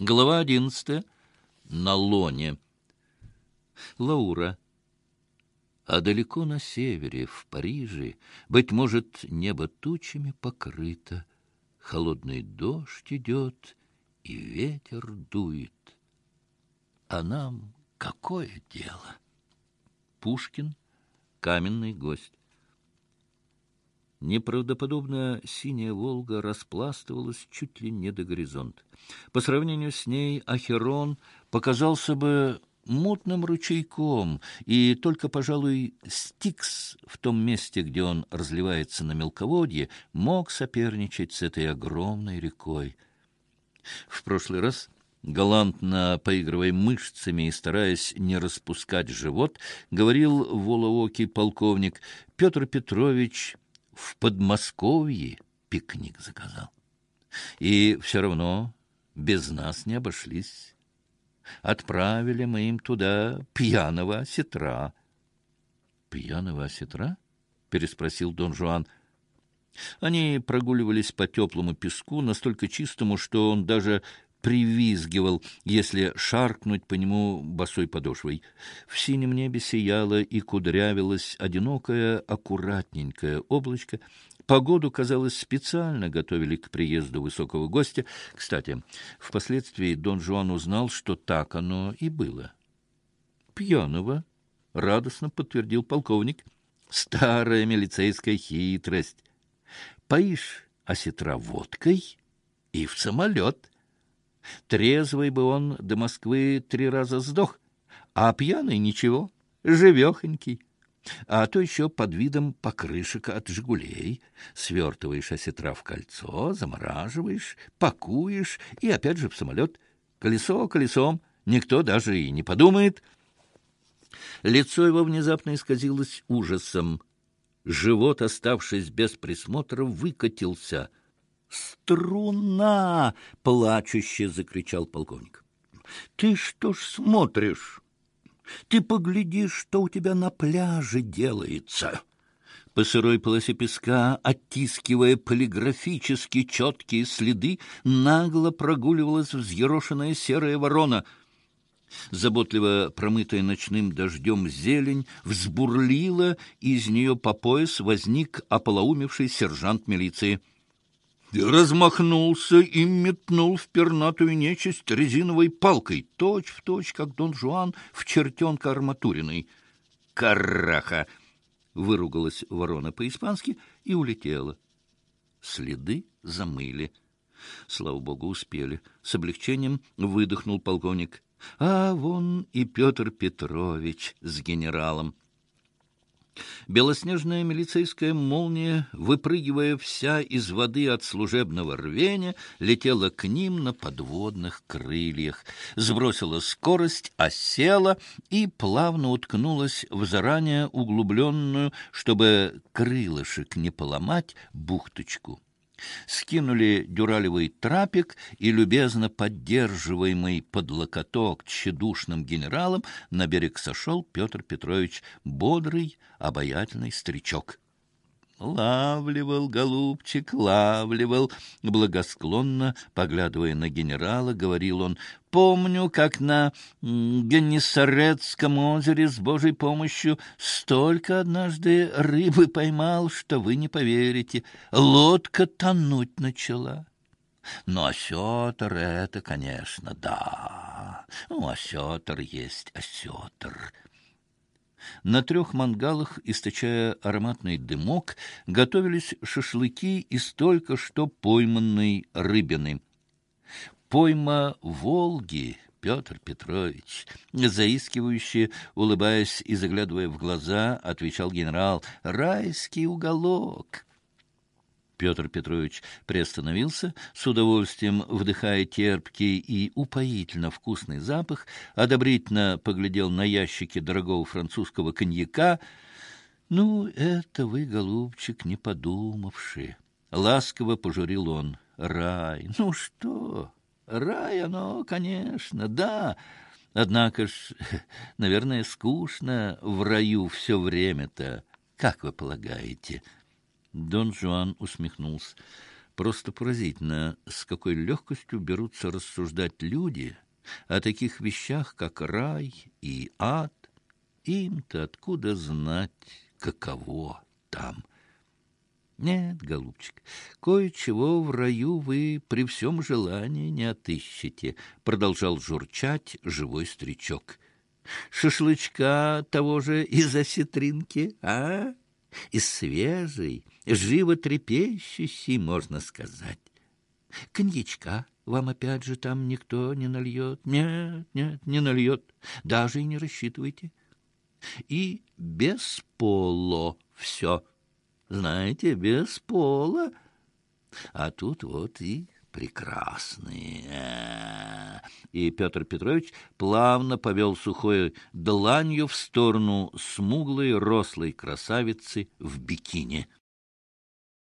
Глава одиннадцатая. На лоне. Лаура. А далеко на севере, в Париже, быть может, небо тучами покрыто, холодный дождь идет и ветер дует. А нам какое дело? Пушкин. Каменный гость. Неправдоподобно синяя «Волга» распластывалась чуть ли не до горизонта. По сравнению с ней Ахерон показался бы мутным ручейком, и только, пожалуй, Стикс в том месте, где он разливается на мелководье, мог соперничать с этой огромной рекой. В прошлый раз, галантно поигрывая мышцами и стараясь не распускать живот, говорил волоокий полковник Петр Петрович в Подмосковье пикник заказал. И все равно без нас не обошлись. Отправили мы им туда пьяного осетра. — Пьяного осетра? — переспросил Дон Жуан. Они прогуливались по теплому песку, настолько чистому, что он даже привизгивал, если шаркнуть по нему босой подошвой. В синем небе сияло и кудрявилось одинокое, аккуратненькое облачко. Погоду, казалось, специально готовили к приезду высокого гостя. Кстати, впоследствии Дон Жуан узнал, что так оно и было. «Пьяного», — радостно подтвердил полковник. «Старая милицейская хитрость. Поишь осетра водкой и в самолет». Трезвый бы он до Москвы три раза сдох, а пьяный ничего, живехонький. А то еще под видом покрышек от «Жигулей» свертываешь осетра в кольцо, замораживаешь, пакуешь и опять же в самолет. Колесо колесом, никто даже и не подумает. Лицо его внезапно исказилось ужасом. Живот, оставшись без присмотра, выкатился — «Струна!» — плачуще закричал полковник. «Ты что ж смотришь? Ты погляди, что у тебя на пляже делается!» По сырой полосе песка, оттискивая полиграфически четкие следы, нагло прогуливалась взъерошенная серая ворона. Заботливо промытая ночным дождем зелень взбурлила, и из нее по пояс возник ополоумевший сержант милиции — размахнулся и метнул в пернатую нечисть резиновой палкой, точь-в-точь, точь, как Дон Жуан в чертенка арматуриной. «Караха!» — выругалась ворона по-испански и улетела. Следы замыли. Слава богу, успели. С облегчением выдохнул полковник. А вон и Петр Петрович с генералом. Белоснежная милицейская молния, выпрыгивая вся из воды от служебного рвения, летела к ним на подводных крыльях, сбросила скорость, осела и плавно уткнулась в заранее углубленную, чтобы крылышек не поломать, бухточку скинули дюралевый трапик и, любезно поддерживаемый под локоток тщедушным генералом, на берег сошел Петр Петрович, бодрый, обаятельный старичок. Лавливал, голубчик, лавливал, благосклонно, поглядывая на генерала, говорил он, «Помню, как на Генесарецком озере с Божьей помощью столько однажды рыбы поймал, что вы не поверите. Лодка тонуть начала». Ну, осетр — это, конечно, да. Ну, осетр есть осетр. На трех мангалах, источая ароматный дымок, готовились шашлыки из только что пойманной рыбины. Пойма Волги, Петр Петрович, заискивающе, улыбаясь и заглядывая в глаза, отвечал генерал, «Райский уголок». Петр Петрович приостановился, с удовольствием вдыхая терпкий и упоительно вкусный запах, одобрительно поглядел на ящики дорогого французского коньяка. «Ну, это вы, голубчик, не подумавши!» Ласково пожурил он. «Рай! Ну что? Рай оно, конечно, да!» Однако ж, наверное, скучно в раю все время-то, как вы полагаете?» Дон Жуан усмехнулся. Просто поразительно, с какой легкостью берутся рассуждать люди о таких вещах, как рай и ад. Им-то откуда знать, каково там? Нет, голубчик, кое-чего в раю вы при всем желании не отыщете, продолжал журчать живой старичок. Шашлычка того же из осетринки, а? Из свежей, животрепещущей, можно сказать. Коньячка вам опять же там никто не нальет. Нет, нет, не нальет. Даже и не рассчитывайте. И без поло все. Знаете, без пола. А тут вот и прекрасные. И Петр Петрович плавно повел сухой дланью в сторону смуглой рослой красавицы в бикини.